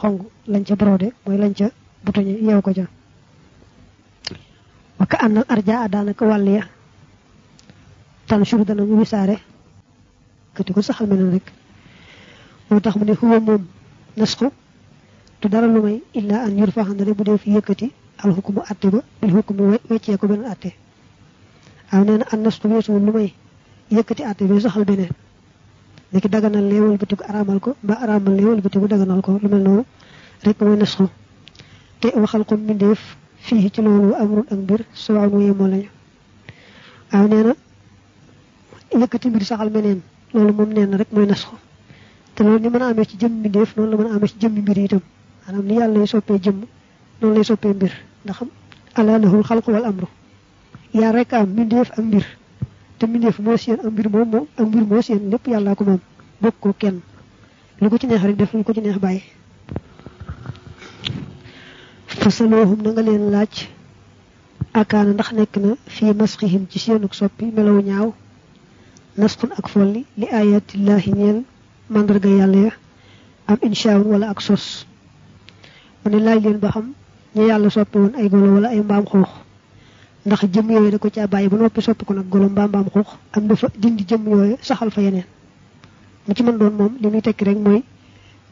xong lañ ca brodé mooy lañ ca butuñe yeew ko ca. Waka annal arja daanaka wàll ya. Tan shuru dana ñu wisaare. Kati ko saxal menen rek. Moo tax mu ne huwa moom nasxu du dara lu may illa an yurfa xandale bu dee fi yëkkati al hukmu atte ba bil hukmu weccee ko beneen atte. Aw nee na an nasxu weesuwul lu may yëkkati atte bi saxal beneen niki daganal lee wëlbatiku araamal ko ba araamal lee wëlbatiku daganal ko lu mel noonu rek mooy nasxu te waxal ko mbindeef fii ci loolu amrul ak mbir sawaan wu yemoo lañu aw nee na yëkkati mbir saxal meneen loolu moom nee na rek mooy nasxu te loolu ni mën a amee ci jëmm mbindeef noonu la mën a amee ci jëmmi mbir itam maanaam ni yàlla lay soppee jëmm noonu lay soppee mbir ndax ala lahul xalqu wal amru yaa rek am mbindeef ak mbir te mbindeef moo seen ak mbir moom moom ak mbir moo seen lépp yàllaa ko moom bokk ko kenn. Lu ko ci neex rek def lu ko ci neex bàyyi. Fasaloohum na nga leen laaj akaana ndax nekk na fii masxihim ci seenuk soppi melaw ñaaw nasxun ak folli li ayatillahi ñeel mandarga yàlla ya am inshaun wala ak sos. Mu ne laaj leen ba xam ñu yàlla soppi woon ay golo wala ay mbaam xuux ndax jëm yooyu da ko caa bàyyi ba noppi soppi ko nag golo mbaam mbaam xuux am dafa dindi jëm yooyu saxal fa yeneen. Mu ci mën doon moom li muy tekki rek mooy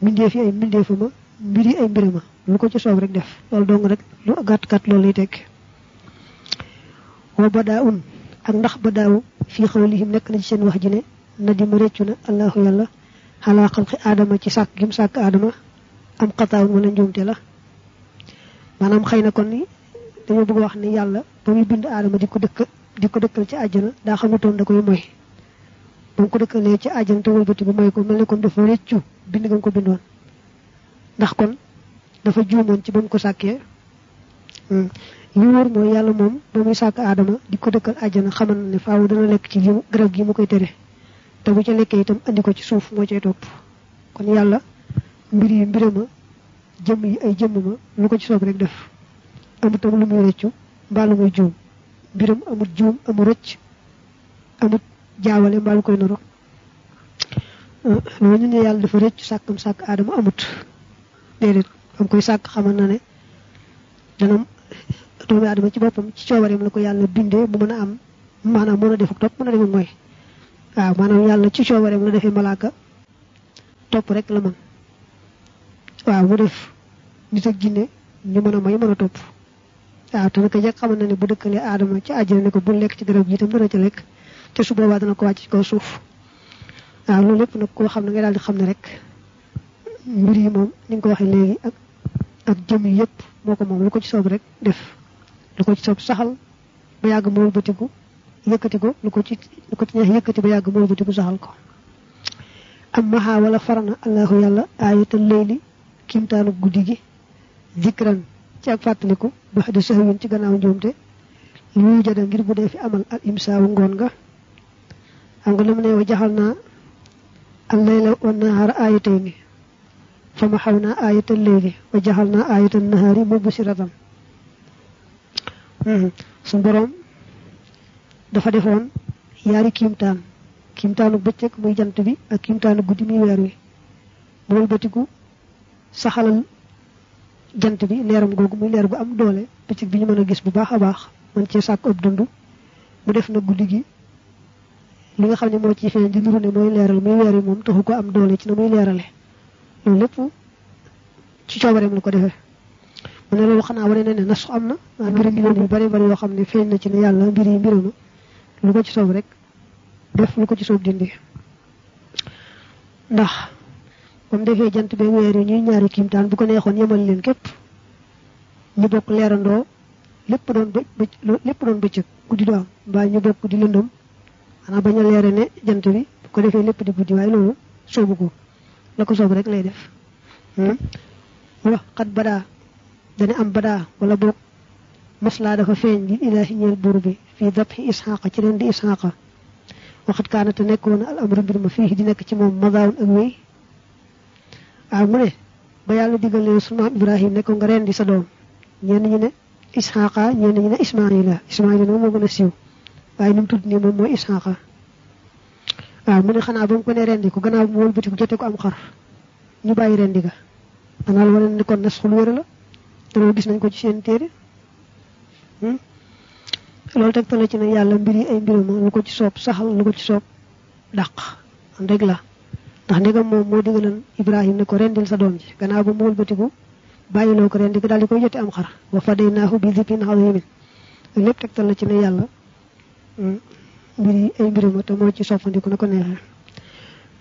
mbindeef yi ay mbindeefu ma mbir yi ay mbirama lu ko ci soob rek def. Loolu dong rek lu gàtt gàtt loolu lay tekki. Wa badaa un ak ndax badaawu fii xawlihim nekk na ci seen wax ji ne na di ma réccu na allahu yàlla xalaa xalqi aadama ci sàkk gim sàkk aadama am xataawun wala njuumte la. Maanaam xëy na kon ni dañoo bëgg wax ni yàlla ba bind aadama di ko dëkk di ko dëkkal ci àjjana daa xamutoon da koy moy ba mu ko dëkkalee ci àjjana te wëlbati bu moy ko mel ne kon dafa réccu bind nga ko bindoon ndax kon dafa juumoon ci ba ko sàkkee li wóor mooy yàlla moom ba muy sàkk aadama di ko dëkkal àjjana xamal ne faaw dana lekk ci limu garab gi mu koy tere. Te bu ca lekkee itam andi ko ci suuf moo cay topp. Kon yàlla mbir yi mbirama jëmm yi ay jëmm lu ko ci soob rek def. Amut tam lu muy rëccu mbaa lu muy juum. Mbiram amut juum amut rëcc. Amut jaawale mbaa lu koy noro loolu ñu ne yàlla dafa rëccu sàkkam sàkk aadama amut. Déedéet am koy sàkk xamal na ne dana doomu aadama ci boppam ci coobareem la ko yàlla bindee mu mën a am maanaam mën a ak topp mën a def mooy. Waaw maanaam yàlla ci coobareem la defee malaaka topp rek la mën. Waaw mu def nit ak jinne ñu mën a may mën a topp waaw te naka jekk xamal na ne bu dëkkalee aadama ci àjjana ne ko bu lekk ci garab gi itam dana ca lekk te su boobaa dana ko wàcc ci kaw suuf waaw loolu lépp nag koo xam ne nga daal di xam ne rek mbir yi moom ni nga ko waxee léegi ak ak jëm yi yëpp moo ko moom lu ko ci soob rek def lu ko ci soob saxal ba yàgg mool batiku yëkkati ko lu ko ci lu ko ci neex yëkkati ba yàgg mool batiku saxal ko am maha wala farana allahu yàlla ayatal layli kimtaanu guddi gi zikran ci ak fàttaliku ba xadi sahwin ci gannaaw njuumte lu jada ngir bu dee fi amal al imsaawu ngoon nga xam nga lu mu ne wa jaxal naa al layla wa nahaara ayatayni fa ma xaw naa ayatal layli wa jaxal naa ayatal nahaari mubsiratan suñ borom dafa defoon yaari kiimtaan kiimtaanu bëccëg muy jant bi ak kiimtaanu guddi muy weer wi mu wëlbatiku saxalal jant bi leeram googu muy leer gu am doole bëccëg bi ñu mën a gis bu baax a baax man cee sàkk ëpp dund mu def na guddi gi. li nga xam ne moo ci feeñ di nuru ne mooy leeral muy weer wi moom taxu ko am doole ci na muy leerale. loolu lépp ci coobareem la ko defee. mu ne loolu xanaa wane na ne nasu am na. waa mbiri ngi yu bari bari yoo xam ne feeñ na ci ne yàlla mbir yi mbirama lu ko ci soob rek def lu ko ci soob dindi. ndax ba mu defee jant weer yi ñuy ñaari kiimtaan bu ko neexoon yemal leen képp. Ñu bokk leerandoo lépp doon lépp doon bëccëg guddi do mbaa ñu bokk di lëndëm. Xanaa bañ a leere ne jant bi bu ko defee lépp di guddi waaye loolu soobu ko. La ko soob rek lay def. Wax xat badaa. Dana am badaa wala boog maslaa dafa feeñ li ilaahi ñeel buur bi. Fii dabxi isxaaqa ci ren di isxaaqa waxat kaanate nekkoon al amru mbir ma fii di nekk ci moom magaawun ak wéy waaw mu ne ba yàlla digalee sunu maam ibrahim. Ne ko nga rendi sa doom ñenn ñi ne isxaaqa ñenn ñi ne ismaila. Ismaila nag moo gën a siiw waaye nu mu tudd nii moom mooy isxaaqa waaw mu ne xanaa ba mu ko ne rendi? Ko gannaaw mu wëlbati ko jote ko am xar ñu bàyyi rendi ga danaa la wane ni kon nas xul wér la te gis nañ ko ci seen téere loolu tegtale ci ne yàlla mbir yi ay mbiruma lu ko ci soob saxal lu ko ci soob dàq dëgg la ndax ndegam moom moo digalan ibrahim ne ko rendil sa doom ji gannaaw ba mu wëlbatiku bàyyiloo ko rendi ko daal di am xar wa fadaynaahu bi zibin azimin lépp tegtal la ci ne yàlla mbir yi ay mbiruma te moo ci soppandiku na ko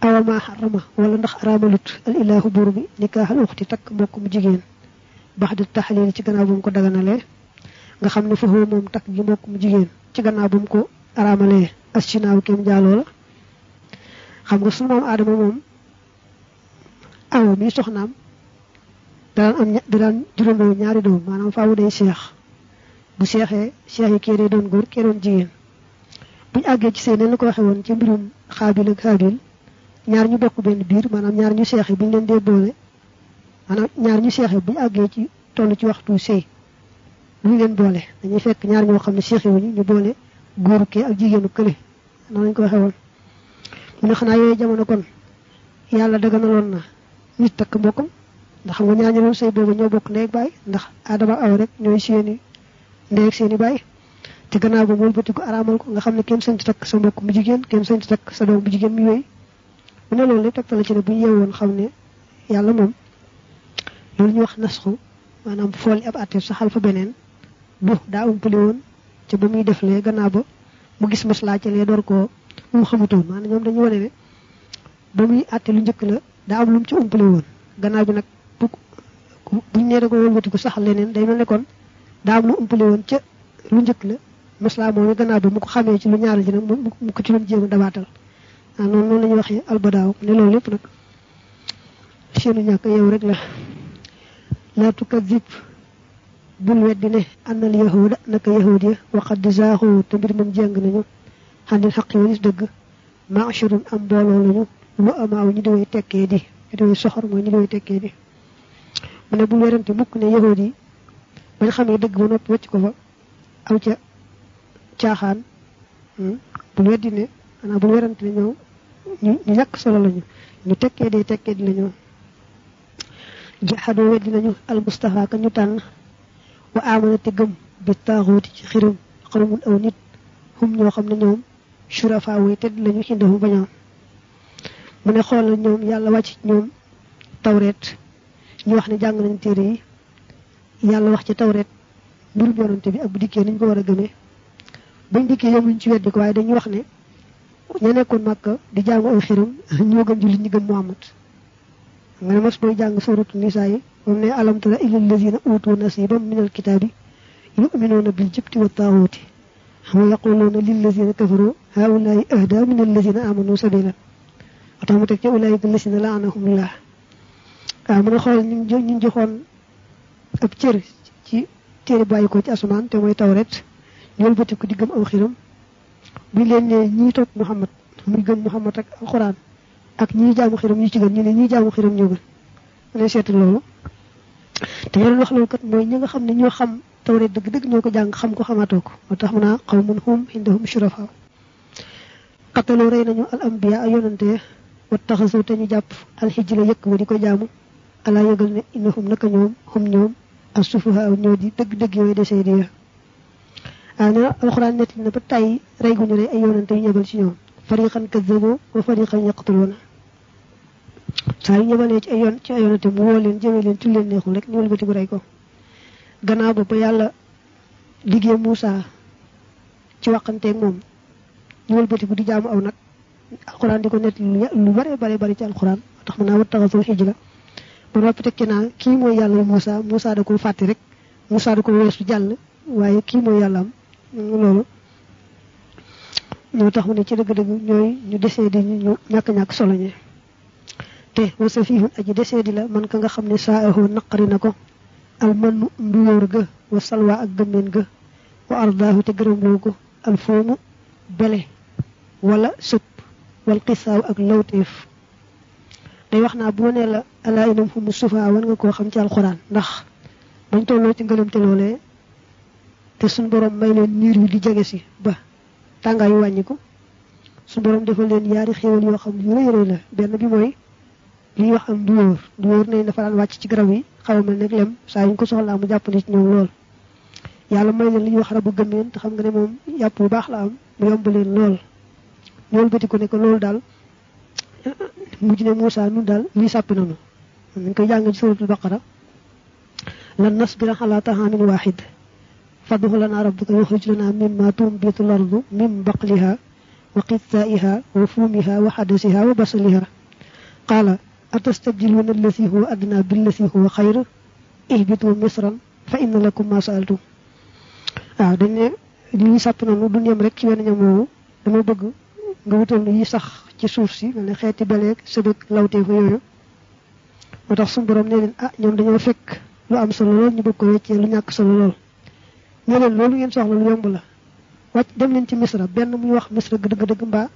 awa ma xarama wala ndax araamalut al ilahu buur bi nikaaxal uxti takk mbokk mu jigéen di taxalil ci gannaaw bu ko daganalee nga xam ne foofu moom takk gi jigéen ci gannaaw bu ko araamalee as ci naaw kem xam nga sunu maam aadama moom awa mi soxnaam daan am daan juróomoo ñaari doom maanaam faawu day seex. Bu seexee seex yi kee day doon góor kee doon jigéen. Buñ àggee ci seen la ko waxe woon ci mbirum xaabil ak xaabil ñaar ñu bokk benn biir maanaam ñaar ñu seexe buñ leen dee boole maanaam ñaar ñu seexe buñ àggee ci toll ci waxtu sëy luñ leen boole. Dañuy fekk ñaar ñoo xam ne seexe wuñu ñu boole góoru kee ak jigéenu kële. Lañ ko waxe woon mu ne xanaa yooyu jamono kon yàlla daganaloon na nit takk mbokkam ndax nga ñaar ñu sëy boobu ñoo bokk ndey ak baay ndax aadama aw rek ñooy seeni ndey ak seeni baay. Te gannaaw ba wëlbati ko araamal ko nga xam ne kenn sañ ci takk sa mbokk mu jigéen kenn sañ ci takk sa doom bu jigéen mu yooyu. Mu ne loolu lépp tegtal ci ne bu ñu yeewoon xam ne yàlla moom ñu wax nasxu maanaam fool ab àtte saxal fa beneen du daa umpale woon ca ba muy def lee gannaaw ba mu gis maslaa ca lee door koo mu xamutoon maanaam ñoom dañu wane ne ba muy àtte lu njëkk la daa am lu mu ci umpale woon. Gannaaw bi nag bu buñ nee da ko wëlbati ko saxal leneen day mel ne kon daa am lu umpale woon ca lu njëkk la. Maslaa moom gannaaw bi mu ko xamee ci lu ñaaral ji nag mu ko ci doon jéem a dabaatal. Waaw noonu noonu la ñuy ne loolu lépp nag seenu ñàkk yow rek la. Laa tukadib bul weddi ne annal yahuda naka yahud ya waxat di zaaxu te mbir moom jàng nañu xandil xaqi walis dëgg maachurun am mbooloo lañu lu amaaw ñu diwee tekkee di ñu diwee soxor mooy ñu diwee tekkee di mu ne bul werante mukk ne yahud yi bañ xamee dëgg ba noppi wacc ko fa aw ca caaxaan bul weddi ne xanaa bul werante ne ñoom ñu ñu ñàkk solo lañu ñu tekkee dee tekkee di lañu jaxadoo weddi nañu al mustafa ka ñu tànn wa amana te gëm bi taaxuuti ci xirum xarumun aw nit hum ñoo xam ne ñoom ne xoolal ñoom yàlla wàcc ñoom tawreet ñu wax ne jàng nañ téere yi yàlla wax ci tawreet mbirum yonante bi ak bu dikkee niñ ko war a gëmee bañ dikkee yemuñ ci weddi ko waaye dañuy wax ne ña nekkoon màkka di jaamu ay xiram ñoo gën jullit ñi gëm muhammad nga ne mas booy jàng suratu nisaa yi moom ne alam tara ila allazina utu nasiban min alkitaabi yuminuuna bil jibti wa taaxuuti ويقولون للذين كفروا هؤلاء أهدى من الذين آمنوا سبيلا. أتومتك أولئك الذين لعنهم الله. أمر خال نين جوخون أبتير تي تير بايكو تي أسمان تي موي توريت. يول بوتي كو ديغم أو خيرم. بي لين ني توك محمد. مي گن محمد اك القرآن. اك ني جامو خيرم ني تي گن ني ني جامو خيرم نيوغل. ري سيت لولو. تي يول tawret dëgg-dëgg ñoo ko jàng xam ko xamaatoo ko moo tax mu naa qawmun hum indahum shurafa qataloo rey nañu al ambiya ay yonante wa taxasu te ñu jàpp alxijla yëkk wa di ko jaamu alaa yëgal ne innahum naka ñoom hum ñoom as sufaha ñoo di dëgg-dëgg yooyu desee di ya waaw ne alxuraan nett na ba tàyyi rey gu ñu rey ay yonante yu ñebal ci ñoom fariqan kazzabu wa fariqan yaqtuluuna saa yu ñebalee ci ay yoon ci ay yonante mu woo leen jëmee leen ci leen neexul rek ñu wëlbati bu rey ko gannaaw ba ba yàlla liggéey Moussa ci waxanteeg moom ñu bu di jaamu aw nag. Alxuraan di ko nett lu bare bare bari ci alxuraan tax mën naa wat taxasul xijla ba noppi teg ci naa kii mooy yàlla Moussa Moussa da ko fàtte rek Moussa da ko weesu jàll waaye kii mooy loolu. Ñoo tax mu ci dëgg-dëgg ñooy ñu desee di ñu ñàkk-ñàkk solo ñi te wa safihun aji desee di la man ka nga xam ne saa almanu nduyóor ga wa salwa ak gëmmeen ga wa ardaahu te gërëmloo ko alfoomu wala sëpp wal xisaaw ak lawteef. Day wax naa bu nee la alaa inam humu sufa war nga koo xam ci alxuraan ndax ci te suñ borom may di ba tàngaay yu wàññi ko suñ borom defal leen yaari xéewal yoo xam ne yu rëy rëy bi mooy li wax am ne dafa daan ci yi xaw mel nag lem saa yuñ ko soxlaa mu jàpp ci ñoom lool yàlla may leen li ñuy wax rabu gëmeen te xam nga ne moom yàpp bu baax la am mu yomb leen lool ñool bëti ko ne ko loolu daal mujj ne Moussa nun daal lii sàppi nanu ñu koy jàng ci suratul baqara lan nasbira ala tahamin wahid fadhu lana rabbuka yukhrij lana mimma tunbitu al-ardu min baqliha wa qithaiha wa fumiha wa hadasiha wa basaliha qala atastabdiluna alladhi huwa adna billadhi huwa khayr ihbitu misran fa inna lakum ma sa'altum waaw dañ ne li sàpp nanu du ñam rek ci wenn ñam woowu. dama bëgg nga wutal yi sax ci suuf si mel ne xeeti baleeg sëbëg lawteefu yooyu. moo tax suñu borom ne leen ah ñoom dañoo fekk lu am solo lool ñu bëgg ko weccee lu ñàkk solo lool. Ñu leen loolu ngeen soxla lu yomb la. Wàcc dem leen ci misra. Benn muy wax misra dëgg dëgg mbaa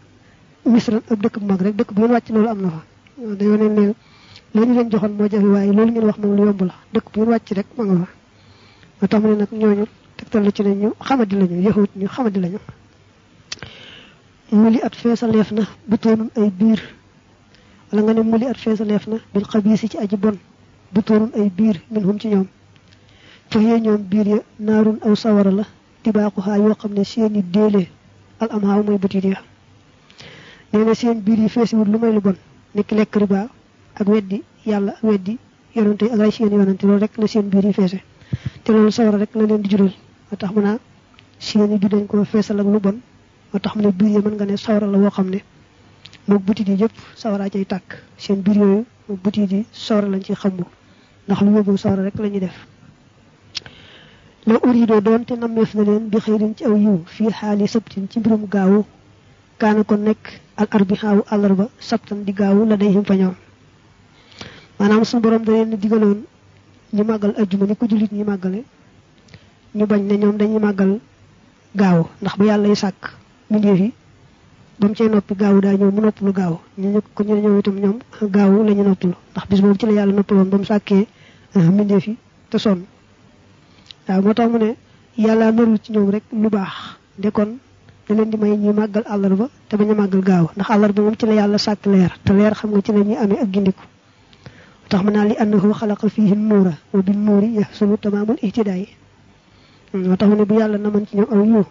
misra ab dëkk mag rek dëkk bu ngeen wàcc loolu am na fa dañoo leen leen la ñu leen joxoon moo jafe waaye loolu ngeen wax moom lu yomb la. Dëkk bu wàcc rek ma nga fa. Moo tax mu ne nag ñooñu tegtal la ci ne xamadi lañu yahut ñu xamadi lañu. Muli at feesaleef na bu toonun ay biir. Wala nga ne muli at feesaleef na bil xabiisi ci aji bon bu toonun ay biir min hum ci ñoom. Fa yee ñoom biir ya naarun aw sawara la tibaaxu xaa yoo xam ne seeni déele al am xaaw mooy butit ya. Nee na seen biir yi feesiwul lu may lu bon nekk lekk riba ak weddi yàlla ak weddi yonante ak ay seen yonante loolu rek la seen biir yi feese. Te loolu sawara rek la leen di jural. Moo tax mu naa seeni bi dañ ko feesal ak lu bon. Moo tax mu ne biir yi mën nga ne sawara la woo xam ne moog butit yi yëpp sawara cay tàkk. Seen biir yooyu moog butit yi sawara lañ ci xambu ndax lu yóbbu sawara rek la ñuy def. La urido doon te nammeef na leen bi xëyrin ci aw yiw fii xaali sabtin ci mbirum gaawu kaana ko nekk al arbihaawu àllarba sabtan di gaawu la day him fa ñoom. Maanaam suñu borom da leen digaloon ñu màggal ajjuma ni ko jullit ñi màggale ñu bañ ne ñoom dañuy màggal gaaw ndax bu yàlla y sàkk mbindeef yi ba mu cay noppi gaaw daa ñëw mu noppalu gaaw. Ñu ñu ko ñu ñëw itam ñoom gaaw la ñu ndax bis boobu ci la yàlla noppaloon ba mu sàkkee mbindeef yi te moo tax mu ne yàlla narul ci ñoom rek lu baax. De kon da leen di may ñuy màggal àllarba te bañ a màggal gaaw. Ndax àllarba moom ci la yàlla sàkk leer te leer xam nga ci la ñuy amee ak gindiku. Tax mu naa li annahu xalaqa fihi nuura wa bin nuuri yaxsulu tamaamul ihtidaay. Moo tax ne bu yàlla naman ci ñoom aw yiw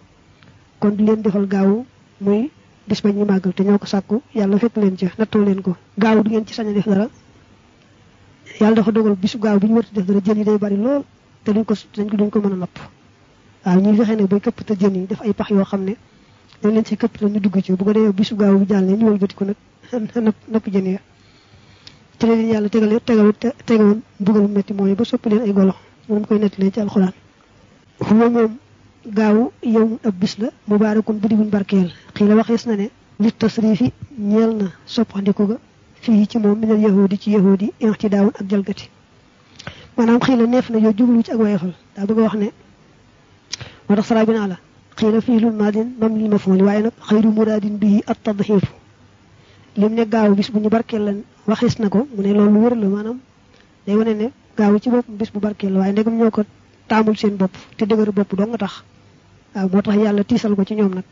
kon di leen defal gaaw muy bis ba ñuy màggal te ñoo ko sàkku yàlla fekk leen ca nattoo leen ko. Gaaw du ngeen ci sañ a def dara. Yàlla dafa dogal bisu gaaw bi ñu warti def dara jën yi day bari lool te duñ ko duñ ko mën a napp. Waaw ñuy fexe ne bay këpp te jën yi def ay pax yoo xam ne dañ leen ci këpp la ñu dugg ci bu ko defee bisu gaaw bi jàllee ñu wëlbati ko nag napp jën ya ci la leen yàlla tegal tegal tegawoon mbugal metti mooy ba soppi leen ay golo moom koy nettalee ci alxuraan huwa moom gaaw yow ab bis la mubaarakun bu di buñ barkeel xii la waxees na ne li tasrifi ñeel na soppandiku ga fii ci moom minal yahudi ci yahudi ci daawun ak jalgati maanaam xii la neef na yow jublu ci ak wayefal daa bëgg wax ne moo tax saraa bi naa la خير فعل ماض مبني المفعول وعين خير مراد به التضحيف لم نغاو بس بني بركل وخيس نكو من لول وير لو مانام داي وني ني بس بو بركل واي نغم نيو كو تامول بوب تي دغور بوب دو نتاخ موتاخ يالا تيسال كو سي نيوم نك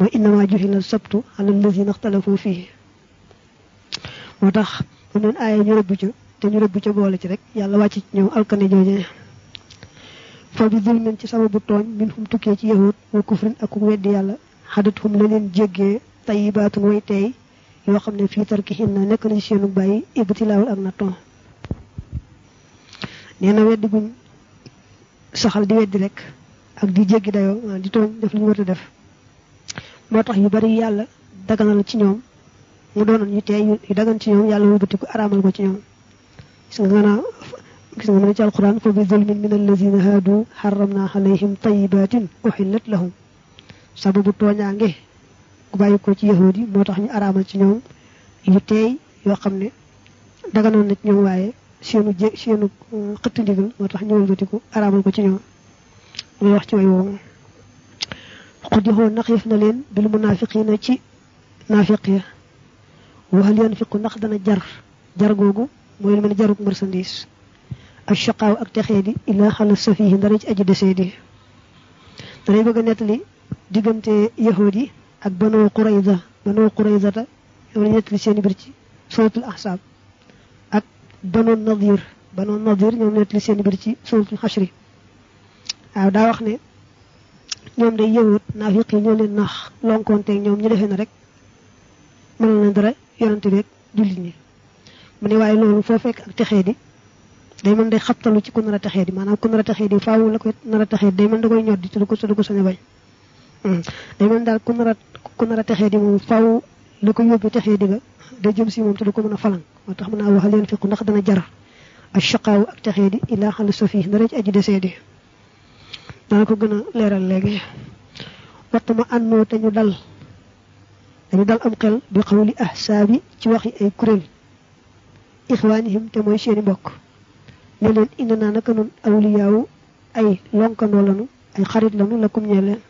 مو انما جهن السبت على الذين اختلفوا فيه موتاخ من اي ني ربو تي ني ربو تي بولي تي نيو الكني جوجي fa bi zulmin ci sababu tooñ min hum tukkee ci yahud wa kufrin ak weddi yàlla xadat hum la leen jéggee tayibaatun way teey yoo xam ne fii tarki xin na nekk na ci seenu bàyyi ibtilaawul ak natton nee na weddi guñ saxal di weddi rek ak di jéggi dayoo di tooñ def li ñu war a def. Moo tax yu bari yàlla daganal ci ñoom mu doonoon ñu tey yu dagan ci ñoom yàlla wëlbati ko araamal ko ci ñoom. Gis nga naa gis nga ci alquran fa bi zulmin min allazina haadu xaramna alayhim tayibatin uxillat lahum sababu tooñaange ku bàyyi ko ci yahudi yi moo tax ñu araamal ci ñoom yu teey yoo xam ne daganoon na ci ñoom waaye seenu seenu xëtt ndigal moo tax ñu wëlbatiku araamal ko ci ñoom muy wax ci way woowu xuddixoo naxiif na leen bil munaafiqiina ci naafiq ya waxal yanfiqu ndax dana jar jar googu mooy lu mel ne jarug marchandise ak shaqaaw ak texee di ilaa xala safihi ndara ci aji desee di danay bëgg a nettali diggante yahudi yi ak banoo qurayza banoo qurayzata yow la nettali seen biir ci suratul ahsaab banu nadir banu nadir ñoom net li seen bir ci suratul xashri waaw daa wax ne ñoom day yëwut naafiq yi ñoo leen nax lonkonte ñoom ñu defee na rek mënal na dara yonante beeg jullit ñi mu ne waaye loolu foo fekk ak texee di day mën day xaptalu ci ku nar a texee di maanaam ku nar a texee di faaw la koy nar a texee day mën da koy ñoddi te du ko du ko sañ a bañ day mën daal ku nar a ku nar a texee di moom faaw la ko yóbbu texee di ga day jëm si moom te du ko mën a falang moo tax mën naa waxal leen fiqu ndax dana jar ak shaqaaw ak texee di ilaa xal sofi dara ci aji desee di dana ko gën a leeral léegi wattama ànnoo te ñu dal dañu dal am xel bi xawli ahsaabi ci waxi ay kuréel ixwaanihim te mooy seeni mbokk ne leen indi naa naka nun awliyaawu ay lonkandoo lanu ay xarit lanu la kum ñee leen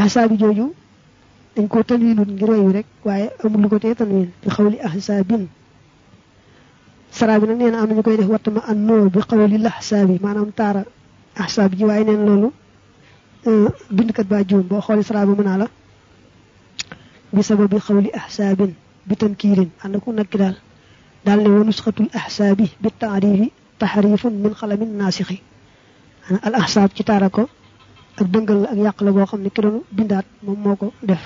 ahsaabi jooju dañ ko tanwiinut ngir wayu rek waaye amul lu ko tee tanwiin bi xawli ahsaabin. Saraa bi nag nee na am koy def wattama ànnoo bi xawli lahsaabi maanaam taara ahsaab ji waaye neen loolu bindkat baa juum boo xoolee saraa bi mën naa la. Bi sababi xawli ahsaabin bi tankiirin ànd nakki daal. Ne wa nusxatul ahsaabi bi taarifi تحريف من خلم الناسخ. أنا الاحساب كي تاراكو اك دنگال اك ياقلا بو خامني كيرون بندات موم موكو ديف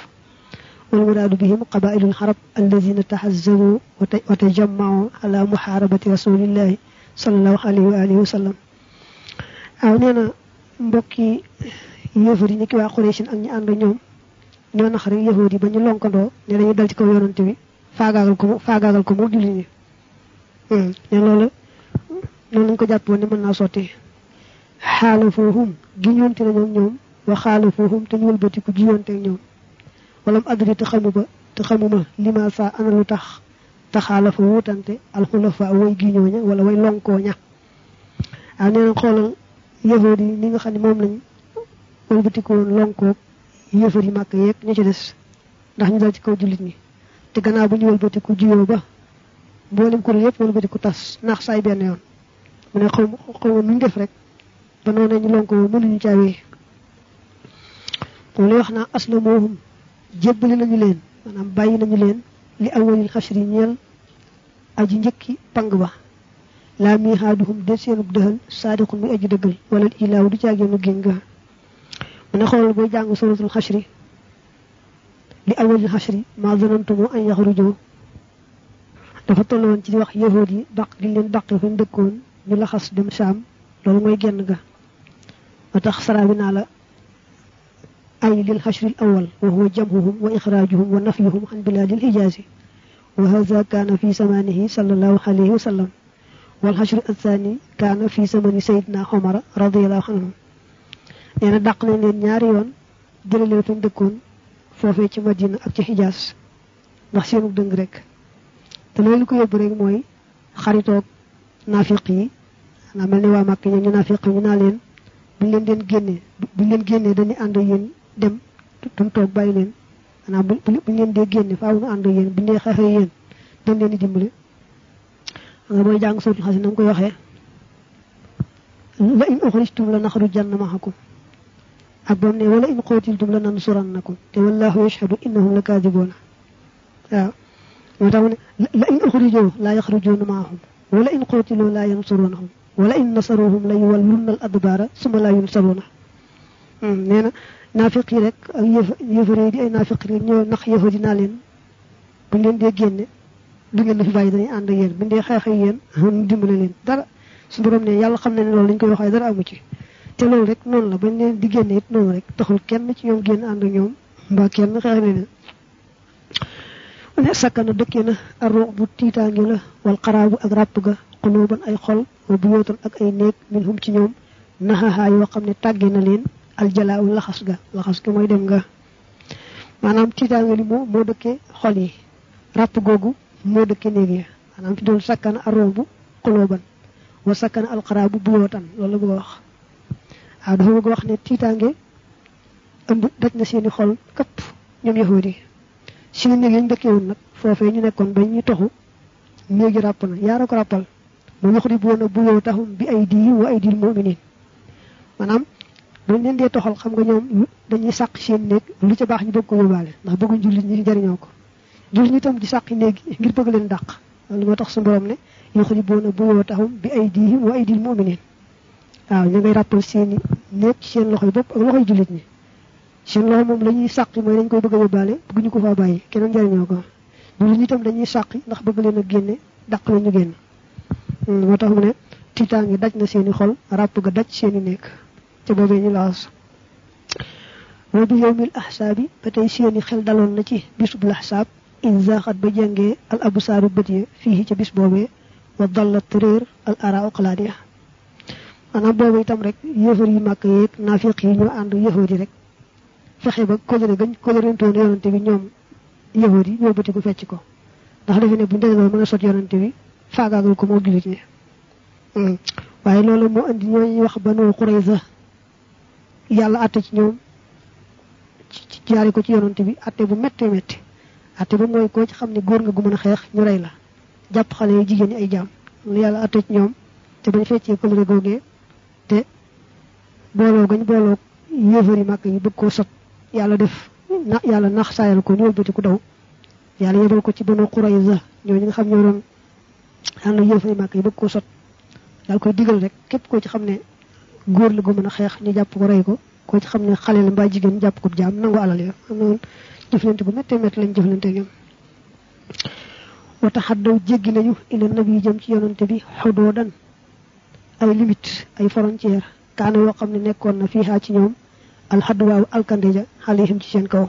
والمراد بهم قبائل الحرب الذين تحزبوا وتجمعوا على محاربة رسول الله صلى الله عليه وآله وسلم أعنينا مبكي يفري نكي وقريش أن يأندو نيوم نيوان أخري يهودي بني لونكو دو نيوان يدلتكو يورنتوي فاقاقل كمو فاقاقل كمو دوليني نيوان لولو lañ ko jàppoon ni mën naa sotti. Xaala foohum gi ñoonte na ñoom ñoom wa xaala foohum te ñu wëlbatiku jiyoonte ak ñoom. Walam adri te xamu ba te xamuma lima sa ana lu tax taxaala fa wutante alxulafa way gi ñooña wala way lonkoo ña waaw nee na xoolal yahud yi ni nga xam ne moom lañ wëlbatiku woon lonkoog yëfar yi màkk yeeg ña ci des. Ndax ñu dal ci ñi. Te bu ñu wëlbatiku juyoo ba kuréel yëpp wëlbatiku tas naax saay benn yoon mu ne xaw xaw ma nuñ def rek ba noonu ñu lonko mënuñu caawee moom lay wax naa asla moohum jébbali nañu leen maanaam bàyyi nañu leen li awalil xasri ñeel aji njëkki pang ba laa mii xaaduhum de seenub dëxal saadiqun muy aji dëggal wala ilaaw du caageenu génn ga mu ne xoolal booy jàng suratul xasri li awalil xasri ma zanantumu an yaxrujoo dafa toll woon ci wax yahood yi daq gi leen daqe fañ dëkkoon ملخص دم شام لول موي ген گا وتخسرا بنا لا أي للحشر الأول وهو جمعهم وإخراجهم ونفيهم عن بلاد الحجاز وهذا كان في زمانه صلى الله عليه وسلم. والحشر الثاني كان في زمن سيدنا عمر رضي الله عنه. انا دقنا لين نياري يون جيرل فين دكون فوفي تي مدينه اك تي حجاز واخ سينو دنگ ريك تلو لكو يوب ريك موي خريطوك naafiq yi xanaa mel ni waa màkk ñoom ñu naafiq ñu naa leen buñ leen den génnee buñ leen génnee dañuy ànd yéen dem duñ toog bàyyi leen xanaa bu buñ leen dee génne faaw ñu ànd yéen buñ dee xeexee yéen dañ leen di dimbale nga booy jàng sootul xasi na nga koy waxee la in uxrijtum la naxrujanna maxakum ak bam ne wala in qootiltum la nansurannakum te wallahu yashhadu innahum la kaadibuuna waaw moo tax mu ne la in uxrijoo laa yaxrujuuna maahum ولئن قتلوا لا ينصرونهم. ولئن نصروهم ليولون الأدبار ثم لا ينصرون. نينا نافق رك يفري دي نافق رك نيو نخ يهودينا لين بن لين دي ген دي ген في باي داني اند يين بن دي خاخي يين هم ديمبل لين دار سون بروم ني يالا خامن ني لول نكو واخاي دار امو تي تي لول رك نون لا بن لين دي ген نيت نون رك تخول كين تي يوم ген اند نيوم با كين خاخي ني ne sakkana dëkkee na arro bu tiitaange la wal xaraabu ak ràpp ga ay xol wa bu yootan ak ay néeg min hum ci ñoom naxaxaa yoo xam ne tàggee na leen aljalaawu laxas ga laxas ga mooy dem nga maanaam tiitaange li moo moo dëkkee xol yi ràpp googu moo dëkkee néeg yi maanaam fi doon sakkana arro bu xulooban wa alxaraabu bu a wax dafa bëgg wax ne tiitaange ëmb daj na seeni xol kapp ñoom yahuudi si néeg yañ dëkkee woon nag foofee ñu nekkoon ba ñu toxu néegi ràpp na yaara ko ràppal mu yoxri bu woon bu yow taxum bi ay di wa ay dil muminin maanaam buñ leen dee toxal xam nga ñoom dañuy sàq seen néeg lu ca baax ñu bëgg ko yóbbaale ndax bëgguñ jullit ñi jariñoo ko. Jullit ñi tam di sàqi néeg ngir bëgg leen dàq. Lu moo tax su borom ne yuxribuuna buyuutahum bi aydihim wa aydil muminin waaw ñu ngay rappal seeni nekk ci seen loxoy bopp ak loxoy jullit ñi seen loxo moom la ñuy sàqi mooy dañ koy bëgg a yóbbaale bëgg ñu ko faa bàyyi keneen jariñoo ko jullit ñi itam dañuy sàqi ndax bëgg leen a génne dàq la ñu génn moo tax mu ne tiitaangi daj na seeni xol ràpp ga daj seeni nekk ca boobee ñu laas wa bi yowmil ahsaabi ba tey seeni xel daloon na ci bisub lahsaab in zaaxat ba jàngee al absaaru bët ya fii ca bis boobee wa dallat réer al ara xalaat ya maanaam boobu itam rek yëfar yi màkk yeeg naafiq yi ñoo ànd yëfar yi rek fexe ba kóllëre gañ kóllërentoon yonante bi yëfar yi ñoo bëti ko fecc ko. ndax defe ne bu ndegeloo mën a sot yonante bi faagaagal ko moo jullit ñi. Waaye loolu moo andi ñooñu wax banu Qurayza. Yàlla àtte ci ñoom ci jaari ko ci yonante bi àtte bu méttee métti àtte ba mooy koo ci xam ne góor nga gu mën a xeex ñu rey la. Jàpp xale yi jigéen ñi ay jaam. Lu yàlla àtte ci ñoom te bañ feccee kóllëre googee te booloo gañ booloo yéefari màkk yi bëgg koo sot yàlla def na yàlla nax saayal ko ñu wëlbati ku daw yàlla yebal ko ci banu Qurayza ñoo ñi nga xam ñoo doon ànd yéefari màkk yi bëgg koo sot daal koy digal rek képp koo ci xam ne góor la gu mën a xeex ñu jàpp ko rey ko koo ci xam ne xale la mbaa jigéen jàpp ko jaam nangu alal ya am na jëflante bu méttee métti lañ jëflante ñoom wata xaddaw jéggi nañu ila nabi jëm ci yonante bi xudoodan ay limite ay frontière kaana yoo xam ne nekkoon na fii ci ñoom الحدواء الكنديجا عليهم تشين كو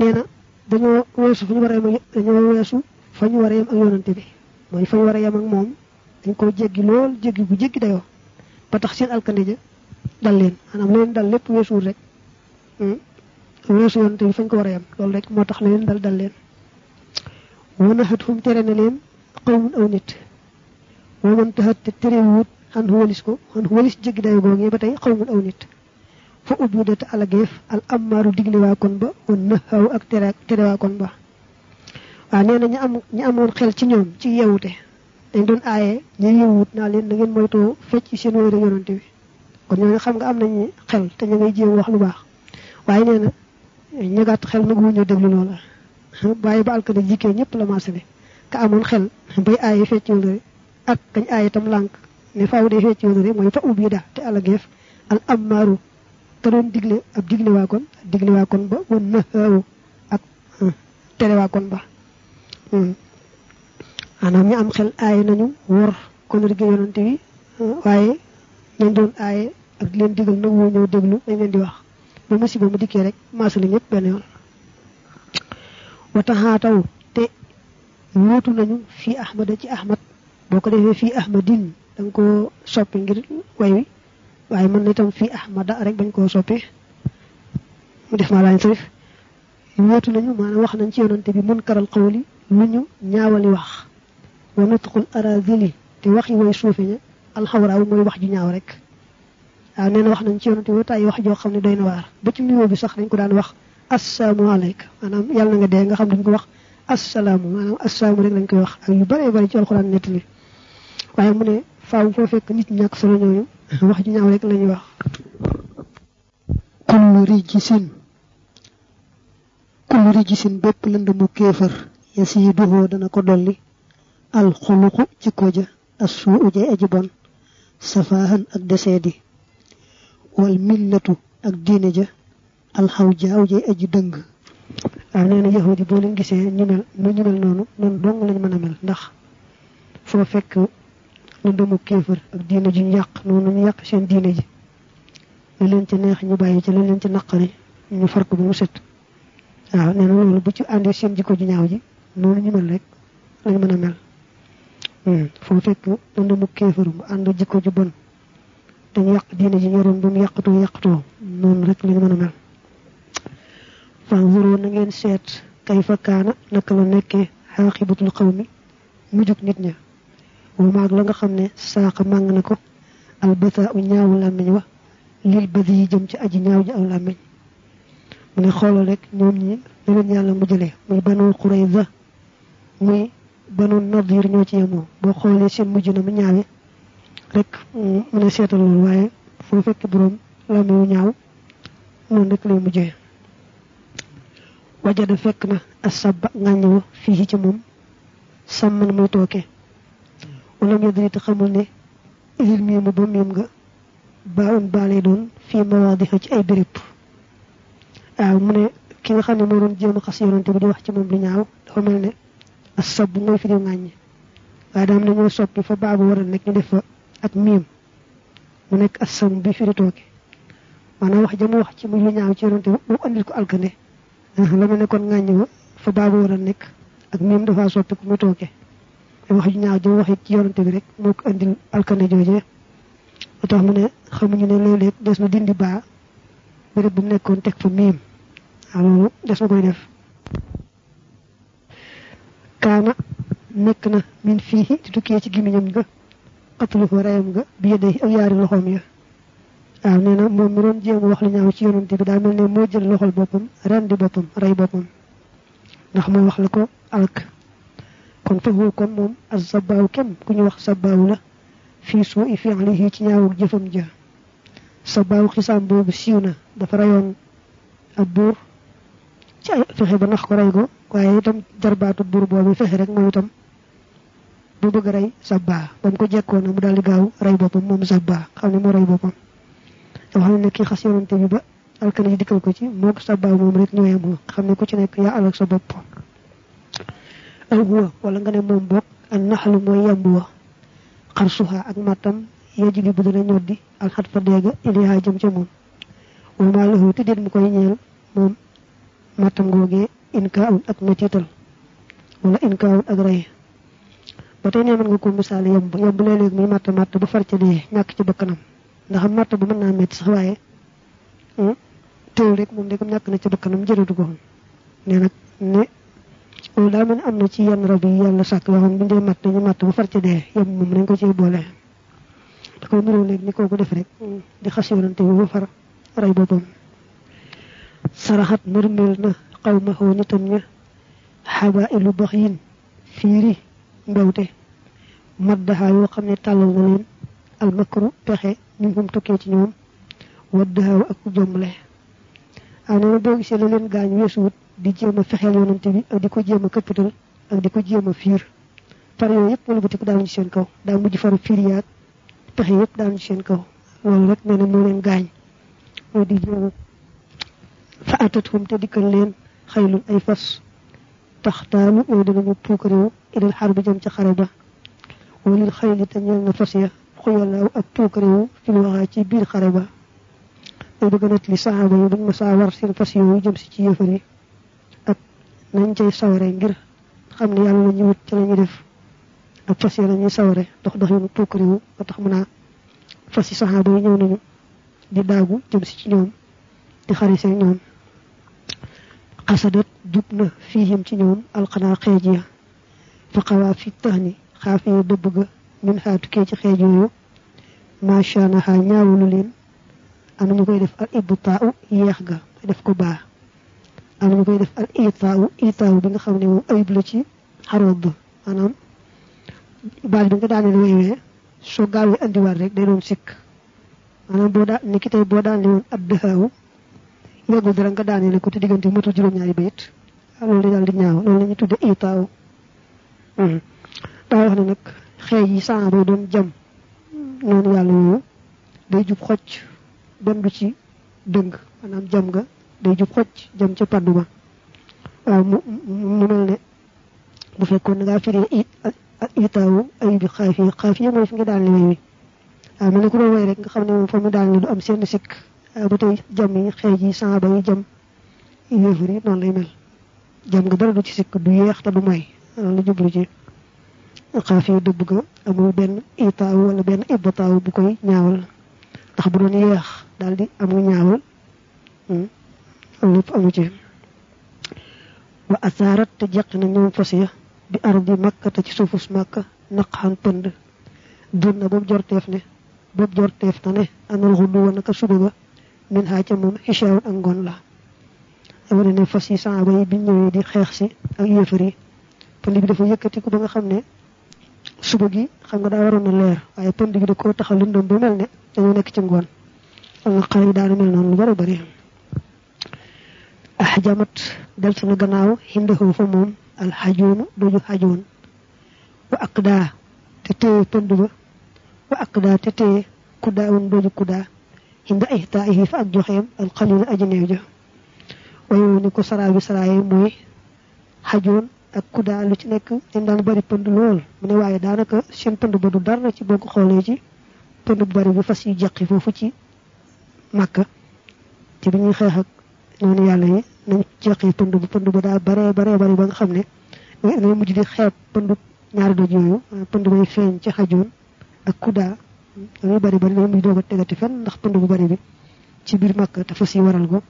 نينا دانيو ويسو فني وريم دانيو ويسو فني وريم اك يونانتي بي موي فني وريم اك موم دانكو جيغي لول جيغي بو جيغي دايو با تخ سين الكنديجا دال لين أنا مولين دال ليب ويسو ريك هم ويسو يونانتي فني كو وريم لول ريك مو تخ لين دال دال لين ونحتهم ترين لين قوم أو نيت ومن تهت تريوت ان هو ليسكو ان هو ليس جيغي دايو غوغي با تاي قوم أو نيت fa ubbi data alageef al ammaaru digle waa kon ba wan naxaw ak tere waa kon ba waaw nee na ñu am ñu amoon xel ci ñoom ci yeewute dañ doon aaye ñu yeewut naa leen na ngeen moytoo fecc seen wéere yonante bi kon ñooñu xam nga am nañu xel te ñu ngay wax lu baax na ñu xel ba alkade ñëpp la maasale ka amoon xel bay aaye fecc wëlëre ak kañ aaye tam lànk ne faaw dee fecc wëlëre mooy fa ubbi da te al ammaaru te doon digle ab digle waa kon digle waa kon ba wan na xaaw ak tere waa kon ba. Maanaam ñu am xel aaye nañu wor kon rigge yonante bi waaye ñañ doon aaye ak leen digal nag woo ñëw déglu dañ leen di wax. Ba musiba mu dikkee rek maasale ñëpp benn yoon. Te wóotu nañu fii ahmada ci ahmad. Boo ko defee fii ahmadin da nga koo soppi ngir way wi waaye mën na itam fii ahmada rek bañ koo soppi mu def maa laañ sarif wóotu nañu maanaam wax nañ ci yonante bi mun karal xawli lu ñu ñaawali wax wa nutqul arazili te waxi way suufe ña alxawraaw mooy wax ju ñaaw rek waaw nee na wax nañ ci yonante bi tay wax joo xam ne doy na ba ci nuyoo bi sax dañ ko daan wax assalaamu alayka maanaam yàlla nga dee nga xam dañ ko wax assalaamu maanaam assalaamu rek lañ koy wax ak yu bare bare ci alxuraan nettali waaye mu ne faaw foo fekk nit ñàkk solo ñooñu wax ju ñaaw rek la ñuy wax kullu rijsin kullu rijsin bépp lëndëmu kéefër yasiiduhoo dana ko dolli. Alxuluqu jikko ja assuu jay aji bon safaahan ak deseedi wal millatu ak diine ja alxaw jaaw jay aji dëng waaw nee na yahudi boo leen gisee ñu mel ñu mel noonu dong lañ mën a mel ndax foo fekk lëndëmu kéefër ak diine ji yàq noonu ñu yàq seen diine ji. La leen ci neex ñu bàyyi ci la leen ci naqari ñu far ko ba mu set. Waaw nee na loolu bu ci àndee seen jikko ju ñaaw ji noonu ñu mel rek lañ mën a mel. Foo fekk lëndëmu kéefër mu ànd jikko ju bon dañu yàq diine ji ñoroon ba mu yàqatoo yàqatoo noonu rek lañ mën a mel. Fanzuroo na ngeen seet kayfa kaana naka la nekkee xaaxibatul xawmi mujjug nit ña wa maag la nga xam ne saaqa màng na ko. Albata u ñaawu làmmiñ wa. Lil badi yi aji ñaaw ji aw làmmiñ. Mu ne xoolal rek ñoom ñi la leen yàlla mujjale muy banu Qurayza. Muy banu Nadir ñoo mu rek mu ne seetal loolu waaye foo fekk boroom làmmiñ wu ñaaw noonu rek lay mujjee. Wajada fekk na asaba ŋàññiwu fii ci moom. Sàmman ولم يدري تخمل ني ايل ميم بو ميم غا باون بالي دون في مواضيع تي اي بريب ا مون كي خا ني مورون جيم خاص يونتي بو دي واخ تي موم لي نياو دا مل ني الصب موي في ني ناني وا دام ني مو صوبي فا بابو ورا نك ني ديفا اك ميم مو نك اسام بي في توكي مانا واخ جيم واخ تي موم لي نياو تي يونتي بو انديل كو الكني لا مي نكون ناني فا بابو ورا نك اك ميم دا فا صوبي كو مي wax ñaaw jëm waxee ci yonante bi rek moo ko andil alkane joojee lu tax mu ne xamuñu ne léeg-léeg des na dindi baa béréb bu mu nekkoon teg fa miim waaw loolu des na koy def kaana nekk na min fii di tukkee ci gimiñam nga xatalu ko rayam nga bi yedde ak yaari loxoom ya waaw nee na moom mi doon jéem wax lu ñaaw ci yonante bi daa mel ne moo jël loxol boppam ren di boppam rey boppam ndax moo wax la ko alk kon foofu kon moom as sabaaw kem ku ñu wax sabaaw la fii suu i fi'lihi ci ñaawug jëfam ja. Sabaaw xisaam boobu siiw na dafa rayoon ab buur ci ay fexe ba nax ko rey ko waaye itam jarbaatu buur boobu fexe rek moom itam bu bëgg a rey sabaa ba mu ko jekkoon na mu daal di gaaw rey boppam moom sabaa xam ne moo rey boppam. Te wax ne kii xas bi ba alkane yi dikkal ko ci moo ko moom rek ñoo yemoo xam ne ku ci nekk yaa alak sa bopp aw huwa wala nga ne moom boog an naxalu mooy yemb wa ak matam yejuli bu dana ñoddi alxat fa deega iliha jëm ca moom wama lahu te déet mu koy ñeel moom matam googee inkaawun ak metital wala inkaawun ak rey ba tey nee mën nga ko misaal yemb yemb léeg-léeg muy matt matt ba far ca dee ñàkk ci bakkanam ndax matt ba mën naa metti sax waaye teewul rek moom de comme ñàkk na ci bakkanam jërëtu ko nee nag ne daal mel am na ci yenn rab yi yàlla sàkk yoo xam ne bu dee matt dañu matt ba far ca dee yemb moom nañ ko ciy boole da koy niroo léegi ni kooku def rek di xas yonante bi far rey boppam saraxat mërmel na xaw ma xoo nitam ña xaba ilu bax yin fiiri mbewte maddaxaa yoo xam ne tàllal na leen almakru pexe ñu hum tukkee ci ñoom waddaaw ak jombale waaw nee na boo gisee leen gaañ weesuwut di jéem a fexeel yonante bi ak di ko jéem a këppatal ak di ko jéem a fiir par yooyu yëpp wala batiku daanu ci seen kaw daa mujj faru fiir yaag pexe yëpp daanu ci seen kaw loolu rek nee na moo leen gaañ moo di jéem fa atathum te dikkal leen xaylun ay fas taxtaalu yooyu danañu puukaréew ilal xar bi jëm ca xare ba walil xayli te ñeel na fas ya xuyalaaw ak puukaréew fil waxaa ci biir xare ba day bëgg nat li saxaaba yi buñ ma saa war seen fas yooyu jëm si ci yëfar yi nañ cay saware ngir xam ne yàlla la ñu wut ci la ñu def. Ak fas yi la ñuy saware dox dox yoonu puukaréew ba tax mu naa fas yi saxaaba ñëw nañu di daagu jëm ci ñoom di xari seen ñoom. Xasadat jub na fiihim ci ñoom alxanaa xeej ya. Fa xawaa fi tax ni xaafee dëbb ga min xaatukee ci xeej yooyu. Macha naha ñaawulu leen. Am nañu koy def al ibtaaw yeex ga def ko baa am nañu koy def al itaaw itaaw bi nga xam ne moom ayib la ci xarood ba maanaam baal bi nga daaneel woywee soo gaawee andiwaat rek day doon sikk. Maanaam boo daa ni ki tey boo daan li woon ad dëxaaw dara nga daanele ko te diggante matul juróom-ñaari loolu di ñaaw tudde xeej yi doon jam noonu yàlla yooyu day jub xocc benn du ci dëng jam nga day jub xocc jam ca paddu ba waaw mu mu mel ne bu fekkoon ngaa firee itaawu ay bi xaaf yi xaaf yi mooy fi nga daanele way wi waaw mel ne ku doon way rek nga xam ne moom fa mu daanele du am seen sikk ba tey jam yi xeej yi saaba yi jam. Yéefar yi noonu lay mel jam nga dara du ci sikk du yeex te du may loolu la jublu ci xaaf yi dëbb ga amul benn itaaw wala benn ibbataaw bu koy ñaawal ndax bu doon yeex daal di amul ñaawal lépp amu ci wa asaarat te jeq na ñoom fas ya. Bi ardi makka te ci suufus makka naqxan pënd dun na boobu jorteef ne. Boobu jorteef na ne. Anal xuddu wa naka suba ga. Min xaa ca moom xishaawun ak ngoon la. Dama ne fas yi saaba yi biñ ñëwee di xeex si ak yéefar yi. Pënd bi dafa yëkkatiku ba nga xam ne gi xam nga daa waroon na leer. Waaye pënd bi da koo taxal lëndëm ba mel ne dañoo nekk ci nga xare yi daana mel noonu lu bari bari ah jamat del sama gannaaw xindaxoo fa moom alxajoonu doju xajoon wa aqda te téye pënd ba wa aqda te téye kudaa won doju kudaa inda ihtaihi fa ak joxeem al qalil aji neew ja wayu ni ko sara bi saraaye mooy xajoon ak kudaa lu ci nekk dañ daan bari pënd lool mu ne waaye daanaka seen pënd ba du dara ci boo ko ci pënd bu bari bi fas yi jaqi foofu ci màkka ci bi ñuy ak noonu yàlla yi nañ jaqi pënd bu pënd ba daa bare bare bari ba nga xam ne ngay mujj di xeeb pënd ñaari doj yooyu pënd bay feeñ ci xajoon ak kudaa dañuy bari bari dañuy mujj doog tegati fenn ndax pënd bu bari bi ci biir màkka te fas yi waral ko